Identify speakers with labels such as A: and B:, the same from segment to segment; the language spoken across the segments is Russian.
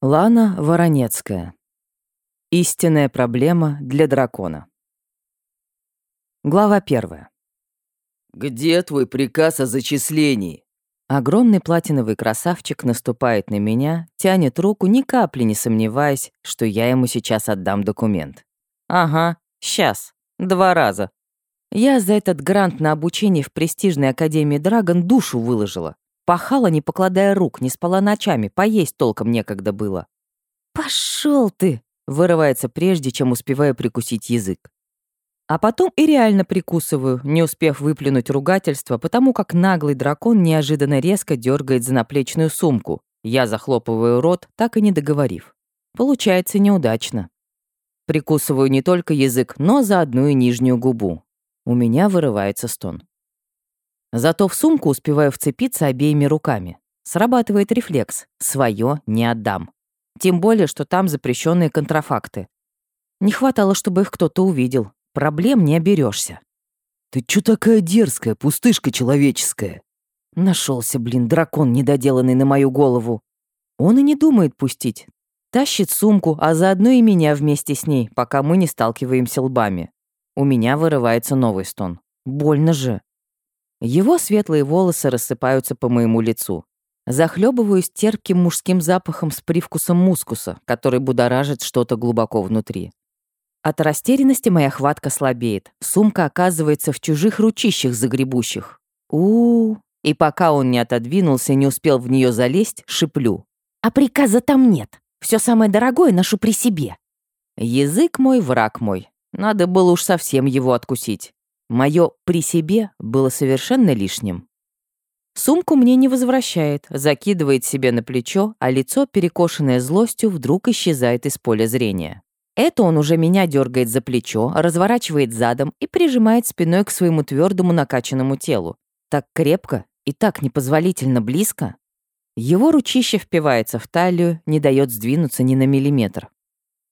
A: Лана Воронецкая. Истинная проблема для дракона. Глава первая.
B: «Где твой приказ о зачислении?»
A: Огромный платиновый красавчик наступает на меня, тянет руку, ни капли не сомневаясь, что я ему сейчас отдам документ. Ага, сейчас. Два раза. Я за этот грант на обучение в престижной академии Драгон душу выложила. Пахала, не покладая рук, не спала ночами, поесть толком некогда было. «Пошел ты!» — вырывается прежде, чем успеваю прикусить язык. А потом и реально прикусываю, не успев выплюнуть ругательство, потому как наглый дракон неожиданно резко дергает за наплечную сумку. Я захлопываю рот, так и не договорив. Получается неудачно. Прикусываю не только язык, но заодно и нижнюю губу. У меня вырывается стон. Зато в сумку успеваю вцепиться обеими руками. Срабатывает рефлекс. Своё не отдам. Тем более, что там запрещенные контрафакты. Не хватало, чтобы их кто-то увидел. Проблем не оберешься.
B: «Ты чё такая дерзкая, пустышка человеческая?»
A: Нашелся, блин, дракон, недоделанный на мою голову. Он и не думает пустить. Тащит сумку, а заодно и меня вместе с ней, пока мы не сталкиваемся лбами. У меня вырывается новый стон. Больно же. Его светлые волосы рассыпаются по моему лицу. Захлебываюсь терпким мужским запахом с привкусом мускуса, который будоражит что-то глубоко внутри. От растерянности моя хватка слабеет. Сумка оказывается в чужих ручищах загребущих. у, -у, -у. И пока он не отодвинулся и не успел в нее залезть, шиплю. «А приказа там нет. Все самое дорогое ношу при себе». Язык мой, враг мой. Надо было уж совсем его откусить. Мое «при себе» было совершенно лишним. Сумку мне не возвращает, закидывает себе на плечо, а лицо, перекошенное злостью, вдруг исчезает из поля зрения. Это он уже меня дергает за плечо, разворачивает задом и прижимает спиной к своему твердому накачанному телу. Так крепко и так непозволительно близко. Его ручище впивается в талию, не дает сдвинуться ни на миллиметр.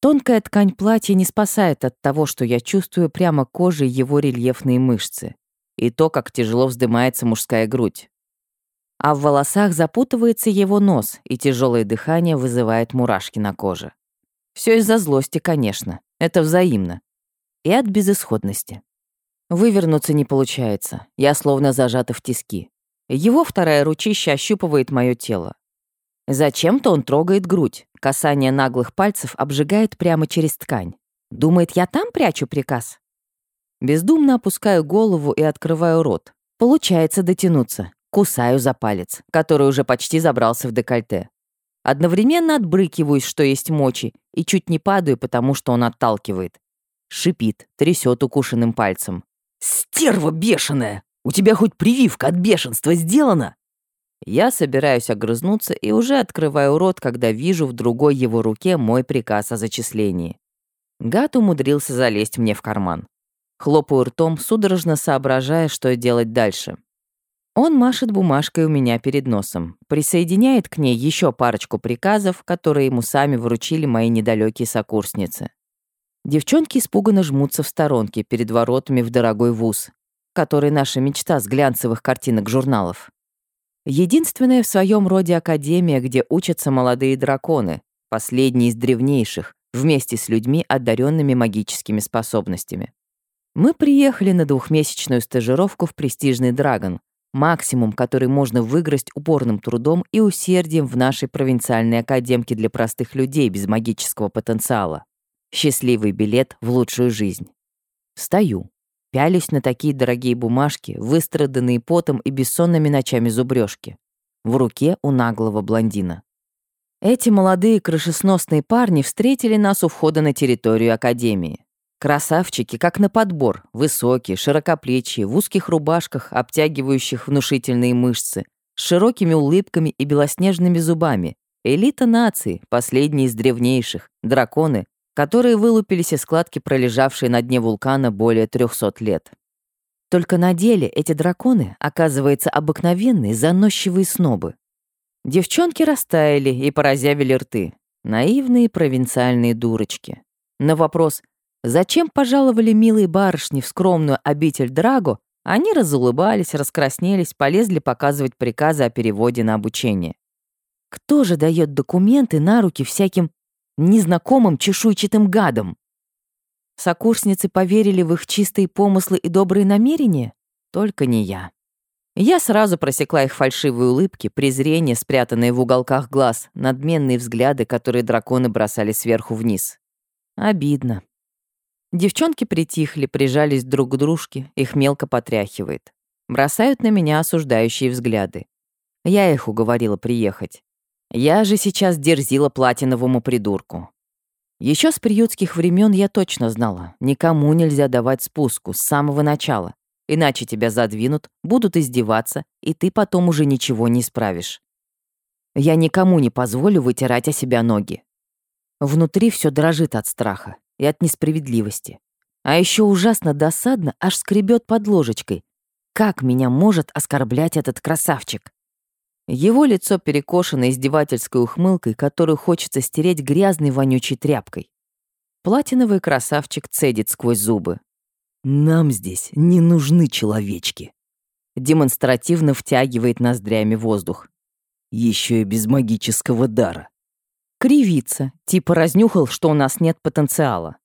A: Тонкая ткань платья не спасает от того, что я чувствую прямо кожей его рельефные мышцы и то, как тяжело вздымается мужская грудь. А в волосах запутывается его нос, и тяжелое дыхание вызывает мурашки на коже. Все из-за злости, конечно, это взаимно. И от безысходности. Вывернуться не получается, я словно зажата в тиски. Его вторая ручища ощупывает мое тело. Зачем-то он трогает грудь. Касание наглых пальцев обжигает прямо через ткань. Думает, я там прячу приказ? Бездумно опускаю голову и открываю рот. Получается дотянуться. Кусаю за палец, который уже почти забрался в декольте. Одновременно отбрыкиваюсь, что есть мочи, и чуть не падаю, потому что он отталкивает. Шипит, трясет укушенным пальцем.
B: «Стерва бешеная! У тебя хоть прививка от бешенства сделана?»
A: Я собираюсь огрызнуться и уже открываю рот, когда вижу в другой его руке мой приказ о зачислении. Гад умудрился залезть мне в карман. Хлопаю ртом, судорожно соображая, что делать дальше. Он машет бумажкой у меня перед носом, присоединяет к ней еще парочку приказов, которые ему сами вручили мои недалекие сокурсницы. Девчонки испуганно жмутся в сторонке перед воротами в дорогой вуз, который наша мечта с глянцевых картинок журналов. Единственная в своем роде академия, где учатся молодые драконы, последние из древнейших, вместе с людьми, одаренными магическими способностями. Мы приехали на двухмесячную стажировку в престижный Драгон, максимум, который можно выиграть упорным трудом и усердием в нашей провинциальной академке для простых людей без магического потенциала. Счастливый билет в лучшую жизнь. Стою. Пялюсь на такие дорогие бумажки, выстраданные потом и бессонными ночами зубрёжки. В руке у наглого блондина. Эти молодые крышесносные парни встретили нас у входа на территорию Академии. Красавчики, как на подбор, высокие, широкоплечие, в узких рубашках, обтягивающих внушительные мышцы, с широкими улыбками и белоснежными зубами. Элита нации, последние из древнейших, драконы, которые вылупились из складки, пролежавшей на дне вулкана более 300 лет. Только на деле эти драконы, оказывается, обыкновенные, заносчивые снобы. Девчонки растаяли и поразявили рты. Наивные провинциальные дурочки. На вопрос «Зачем пожаловали милые барышни в скромную обитель Драго?» они разулыбались, раскраснелись, полезли показывать приказы о переводе на обучение. Кто же дает документы на руки всяким незнакомым чешуйчатым гадам? Сокурсницы поверили в их чистые помыслы и добрые намерения? Только не я. Я сразу просекла их фальшивые улыбки, презрение, спрятанное в уголках глаз, надменные взгляды, которые драконы бросали сверху вниз. Обидно. Девчонки притихли, прижались друг к дружке, их мелко потряхивает. Бросают на меня осуждающие взгляды. Я их уговорила приехать. Я же сейчас дерзила платиновому придурку. Еще с приютских времен я точно знала, никому нельзя давать спуску с самого начала, иначе тебя задвинут, будут издеваться, и ты потом уже ничего не исправишь. Я никому не позволю вытирать о себя ноги. Внутри все дрожит от страха и от несправедливости. А еще ужасно досадно, аж скребет под ложечкой. Как меня может оскорблять этот красавчик? Его лицо перекошено издевательской ухмылкой, которую хочется стереть грязной вонючей тряпкой. Платиновый красавчик цедит сквозь зубы.
B: «Нам здесь не нужны человечки»,
A: демонстративно втягивает ноздрями воздух.
B: Еще и без магического дара.
A: Кривится, типа разнюхал, что у нас нет потенциала.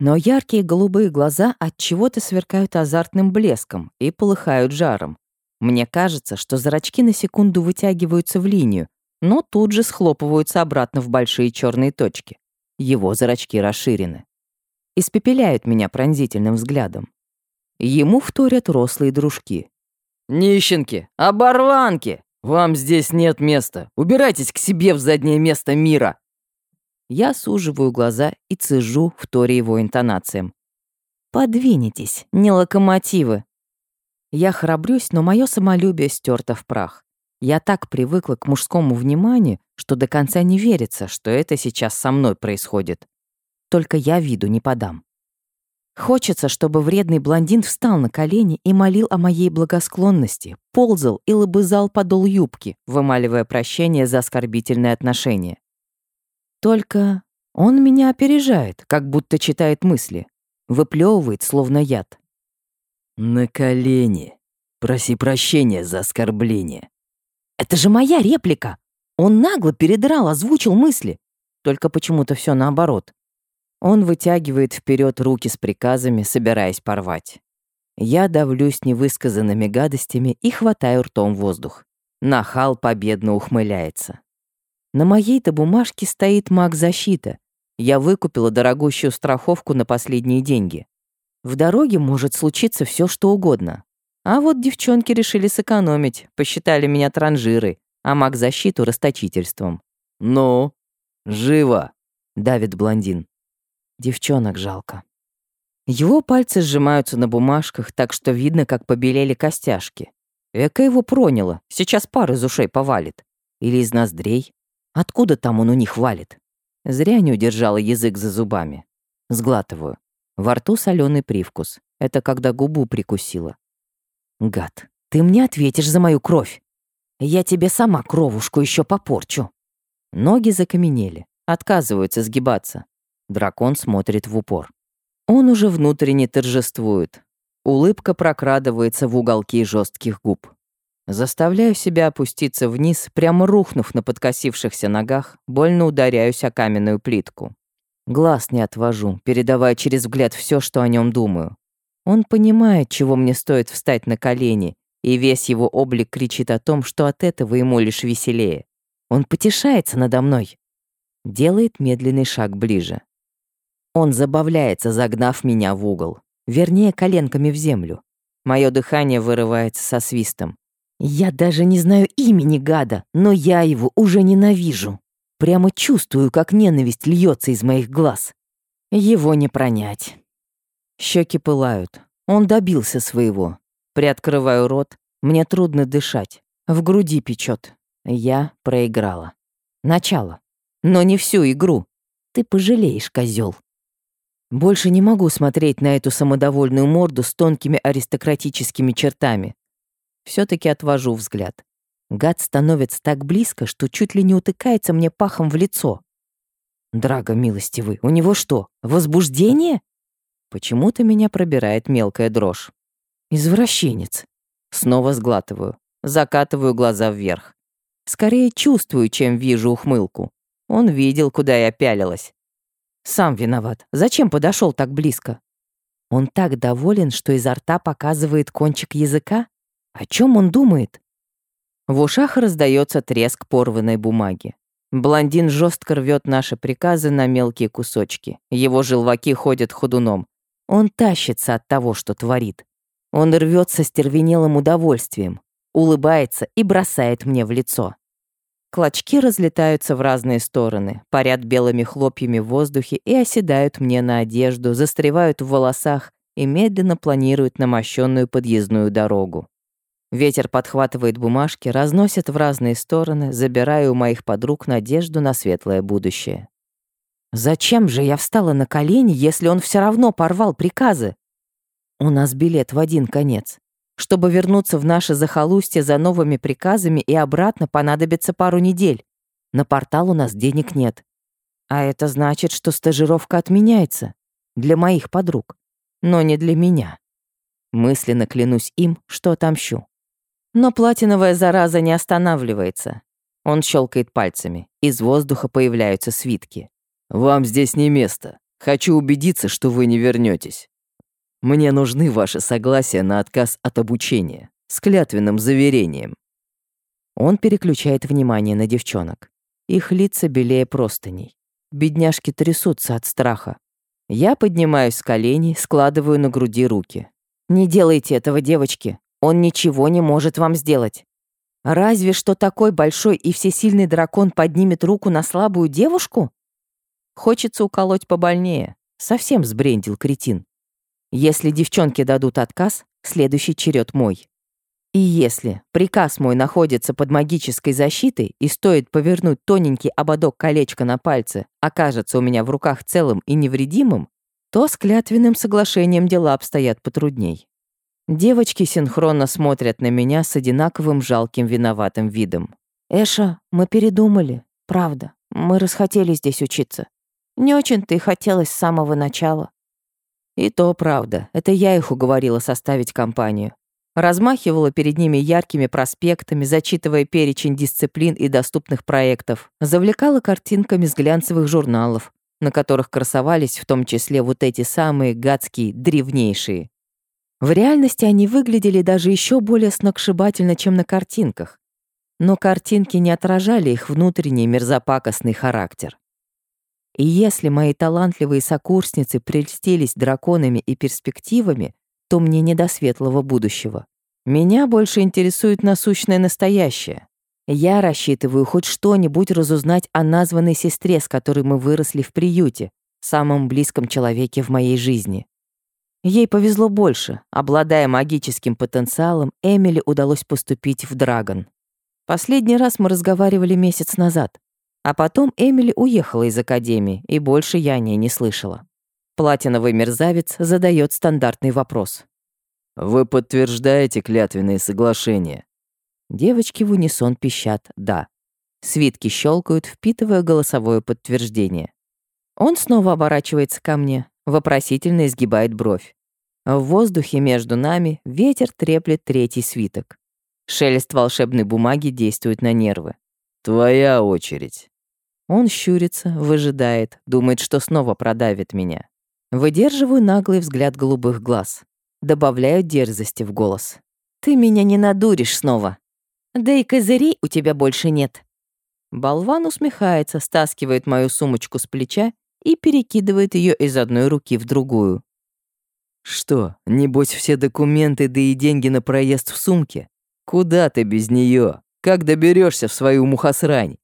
A: Но яркие голубые глаза от чего-то сверкают азартным блеском и полыхают жаром. Мне кажется, что зрачки на секунду вытягиваются в линию, но тут же схлопываются обратно в большие черные точки. Его зрачки расширены. Испепеляют меня пронзительным взглядом. Ему вторят рослые дружки.
B: «Нищенки! Оборванки! «Вам здесь нет места. Убирайтесь к себе в заднее место мира!»
A: Я суживаю глаза и цежу, вторя его интонациям. «Подвинетесь, не локомотивы!» Я храбрюсь, но мое самолюбие стерто в прах. Я так привыкла к мужскому вниманию, что до конца не верится, что это сейчас со мной происходит. Только я виду не подам. Хочется, чтобы вредный блондин встал на колени и молил о моей благосклонности, ползал и лобызал подол юбки, вымаливая прощение за оскорбительное отношение. Только он меня опережает, как будто читает мысли, выплевывает, словно яд.
B: «На колени. Проси прощения за оскорбление».
A: «Это же моя реплика!» Он нагло передрал, озвучил мысли. Только почему-то все наоборот. Он вытягивает вперед руки с приказами, собираясь порвать. Я давлюсь невысказанными гадостями и хватаю ртом воздух. Нахал победно ухмыляется. На моей-то бумажке стоит маг-защита. Я выкупила дорогущую страховку на последние деньги. В дороге может случиться все, что угодно. А вот девчонки решили сэкономить, посчитали меня транжирой, а маг-защиту — расточительством.
B: «Ну, живо!»
A: — давит блондин. Девчонок жалко. Его пальцы сжимаются на бумажках, так что видно, как побелели костяшки. Эка его проняло, сейчас пар из ушей повалит. Или из ноздрей. Откуда там он у них валит? Зря не удержала язык за зубами. Сглатываю. Во рту соленый привкус. Это когда губу прикусила. Гад, ты мне ответишь за мою кровь. Я тебе сама кровушку еще попорчу. Ноги закаменели, отказываются сгибаться. Дракон смотрит в упор. Он уже внутренне торжествует. Улыбка прокрадывается в уголки жестких губ. Заставляю себя опуститься вниз, прямо рухнув на подкосившихся ногах, больно ударяюсь о каменную плитку. Глаз не отвожу, передавая через взгляд все, что о нем думаю. Он понимает, чего мне стоит встать на колени, и весь его облик кричит о том, что от этого ему лишь веселее. Он потешается надо мной. Делает медленный шаг ближе. Он забавляется, загнав меня в угол. Вернее, коленками в землю. Мое дыхание вырывается со свистом. Я даже не знаю имени гада, но я его уже ненавижу. Прямо чувствую, как ненависть льется из моих глаз. Его не пронять. Щеки пылают. Он добился своего. Приоткрываю рот. Мне трудно дышать. В груди печет. Я проиграла. Начало. Но не всю игру. Ты пожалеешь, козел. Больше не могу смотреть на эту самодовольную морду с тонкими аристократическими чертами. все таки отвожу взгляд. Гад становится так близко, что чуть ли не утыкается мне пахом в лицо. Драго милостивый, у него что, возбуждение? Почему-то меня пробирает мелкая дрожь. Извращенец. Снова сглатываю, закатываю глаза вверх. Скорее чувствую, чем вижу ухмылку. Он видел, куда я пялилась. Сам виноват. Зачем подошел так близко? Он так доволен, что изо рта показывает кончик языка? О чем он думает? В ушах раздается треск порванной бумаги. Блондин жестко рвет наши приказы на мелкие кусочки. Его желваки ходят ходуном. Он тащится от того, что творит. Он рвется стервенелым удовольствием, улыбается и бросает мне в лицо. Клочки разлетаются в разные стороны, парят белыми хлопьями в воздухе и оседают мне на одежду, застревают в волосах и медленно планируют на мощенную подъездную дорогу. Ветер подхватывает бумажки, разносит в разные стороны, забирая у моих подруг надежду на светлое будущее. Зачем же я встала на колени, если он все равно порвал приказы? У нас билет в один конец. Чтобы вернуться в наше захолустье за новыми приказами и обратно понадобится пару недель. На портал у нас денег нет. А это значит, что стажировка отменяется. Для моих подруг. Но не для меня. Мысленно клянусь им, что отомщу. Но платиновая зараза не останавливается. Он щелкает пальцами. Из воздуха появляются свитки.
B: «Вам здесь не место. Хочу убедиться, что вы не вернетесь. Мне нужны ваши согласия на отказ от обучения с клятвенным заверением».
A: Он переключает внимание на девчонок. Их лица белее простыней. Бедняжки трясутся от страха. Я поднимаюсь с коленей, складываю на груди руки. «Не делайте этого, девочки. Он ничего не может вам сделать. Разве что такой большой и всесильный дракон поднимет руку на слабую девушку? Хочется уколоть побольнее. Совсем сбрендил кретин. Если девчонки дадут отказ, следующий черед мой. И если приказ мой находится под магической защитой и стоит повернуть тоненький ободок колечка на пальце, окажется у меня в руках целым и невредимым, то с клятвенным соглашением дела обстоят потрудней. Девочки синхронно смотрят на меня с одинаковым жалким виноватым видом. «Эша, мы передумали. Правда. Мы расхотели здесь учиться. Не очень-то и хотелось с самого начала». И то правда. Это я их уговорила составить компанию. Размахивала перед ними яркими проспектами, зачитывая перечень дисциплин и доступных проектов. Завлекала картинками с глянцевых журналов, на которых красовались в том числе вот эти самые гадские, древнейшие. В реальности они выглядели даже еще более сногсшибательно, чем на картинках. Но картинки не отражали их внутренний мерзопакостный характер. И если мои талантливые сокурсницы прельстились драконами и перспективами, то мне не до светлого будущего. Меня больше интересует насущное настоящее. Я рассчитываю хоть что-нибудь разузнать о названной сестре, с которой мы выросли в приюте, самом близком человеке в моей жизни. Ей повезло больше. Обладая магическим потенциалом, Эмили удалось поступить в Драгон. Последний раз мы разговаривали месяц назад. А потом Эмили уехала из академии, и больше я о ней не слышала. Платиновый мерзавец задает стандартный вопрос.
B: «Вы подтверждаете клятвенные соглашения?»
A: Девочки в унисон пищат «да». Свитки щелкают, впитывая голосовое подтверждение. Он снова оборачивается ко мне, вопросительно изгибает бровь. В воздухе между нами ветер треплет третий свиток. Шелест волшебной бумаги действует на нервы.
B: «Твоя очередь».
A: Он щурится, выжидает, думает, что снова продавит меня. Выдерживаю наглый взгляд голубых глаз. Добавляю дерзости в голос. «Ты меня не надуришь снова. Да и козырей у тебя больше нет». Болван усмехается, стаскивает мою сумочку с плеча и перекидывает ее из одной руки в другую.
B: Что, небось все документы да и деньги на проезд в сумке? Куда ты без нее? Как доберешься в свою мухосрань?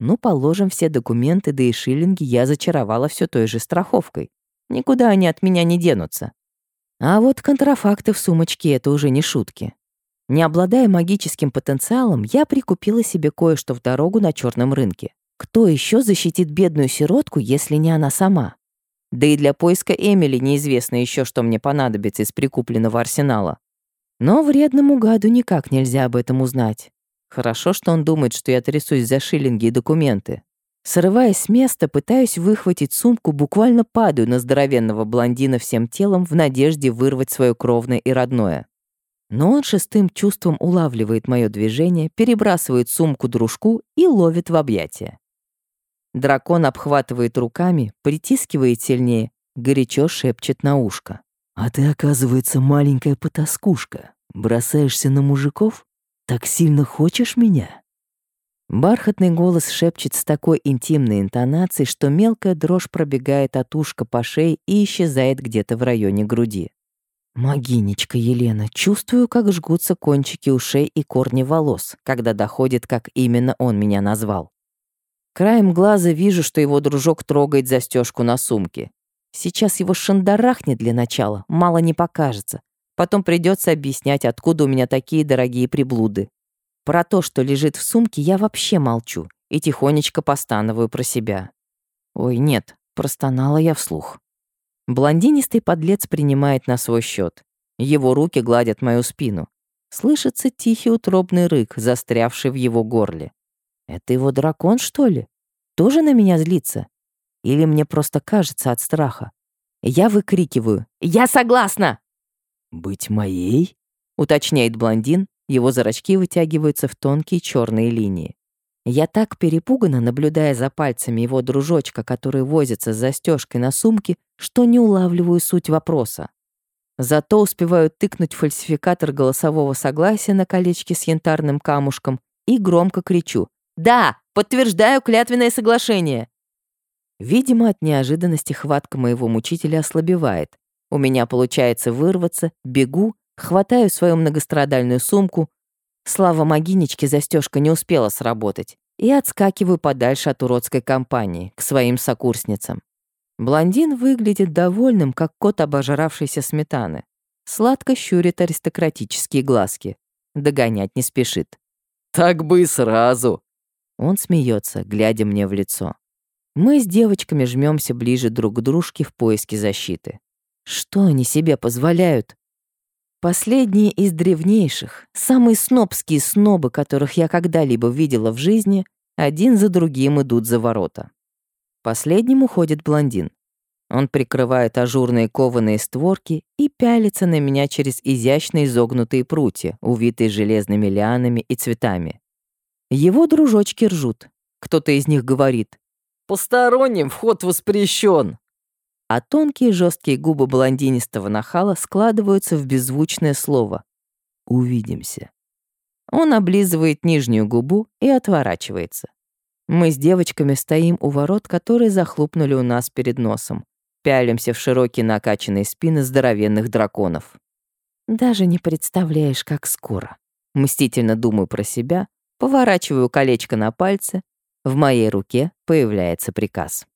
A: Ну, положим, все документы да и шиллинги я зачаровала все той же страховкой. Никуда они от меня не денутся. А вот контрафакты в сумочке — это уже не шутки. Не обладая магическим потенциалом, я прикупила себе кое-что в дорогу на черном рынке. Кто еще защитит бедную сиротку, если не она сама? Да и для поиска Эмили неизвестно еще, что мне понадобится из прикупленного арсенала. Но вредному гаду никак нельзя об этом узнать. Хорошо, что он думает, что я трясусь за шиллинги и документы. Срываясь с места, пытаюсь выхватить сумку, буквально падаю на здоровенного блондина всем телом в надежде вырвать свое кровное и родное. Но он шестым чувством улавливает мое движение, перебрасывает сумку дружку и ловит в объятия. Дракон обхватывает руками, притискивает сильнее, горячо шепчет на ушко.
B: «А ты, оказывается, маленькая потаскушка. Бросаешься на мужиков? Так сильно хочешь меня?»
A: Бархатный голос шепчет с такой интимной интонацией, что мелкая дрожь пробегает от ушка по шее и исчезает где-то в районе груди. Магинечка Елена, чувствую, как жгутся кончики ушей и корни волос, когда доходит, как именно он меня назвал. Краем глаза вижу, что его дружок трогает застежку на сумке. Сейчас его шандарахнет для начала, мало не покажется. Потом придется объяснять, откуда у меня такие дорогие приблуды. Про то, что лежит в сумке, я вообще молчу и тихонечко постановую про себя. Ой, нет, простонала я вслух. Блондинистый подлец принимает на свой счет. Его руки гладят мою спину. Слышится тихий утробный рык, застрявший в его горле. Это его дракон, что ли? Тоже на меня злится? Или мне просто кажется от страха? Я выкрикиваю «Я согласна!»
B: «Быть моей?»
A: — уточняет блондин, его зрачки вытягиваются в тонкие черные линии. Я так перепугана, наблюдая за пальцами его дружочка, который возится с застежкой на сумке, что не улавливаю суть вопроса. Зато успеваю тыкнуть фальсификатор голосового согласия на колечке с янтарным камушком и громко кричу «Да, подтверждаю клятвенное соглашение!» Видимо, от неожиданности хватка моего мучителя ослабевает. У меня получается вырваться, бегу, хватаю свою многострадальную сумку, Слава Магинечке застежка не успела сработать, и отскакиваю подальше от уродской компании, к своим сокурсницам. Блондин выглядит довольным, как кот обожравшейся сметаны. Сладко щурит аристократические глазки. Догонять не спешит.
B: «Так бы и сразу!»
A: Он смеется, глядя мне в лицо. Мы с девочками жмемся ближе друг к дружке в поиске защиты. Что они себе позволяют? Последние из древнейших, самые снобские снобы, которых я когда-либо видела в жизни, один за другим идут за ворота. Последним уходит блондин. Он прикрывает ажурные кованые створки и пялится на меня через изящно изогнутые прутья, увитые железными лианами и цветами. Его дружочки ржут. Кто-то из них говорит
B: «Посторонним вход воспрещен
A: а тонкие жесткие губы блондинистого нахала складываются в беззвучное слово «Увидимся». Он облизывает нижнюю губу и отворачивается. Мы с девочками стоим у ворот, которые захлопнули у нас перед носом. Пялимся в широкие накачанные спины здоровенных драконов. Даже не представляешь, как скоро. Мстительно думаю про себя, поворачиваю колечко на пальце. В моей руке появляется приказ.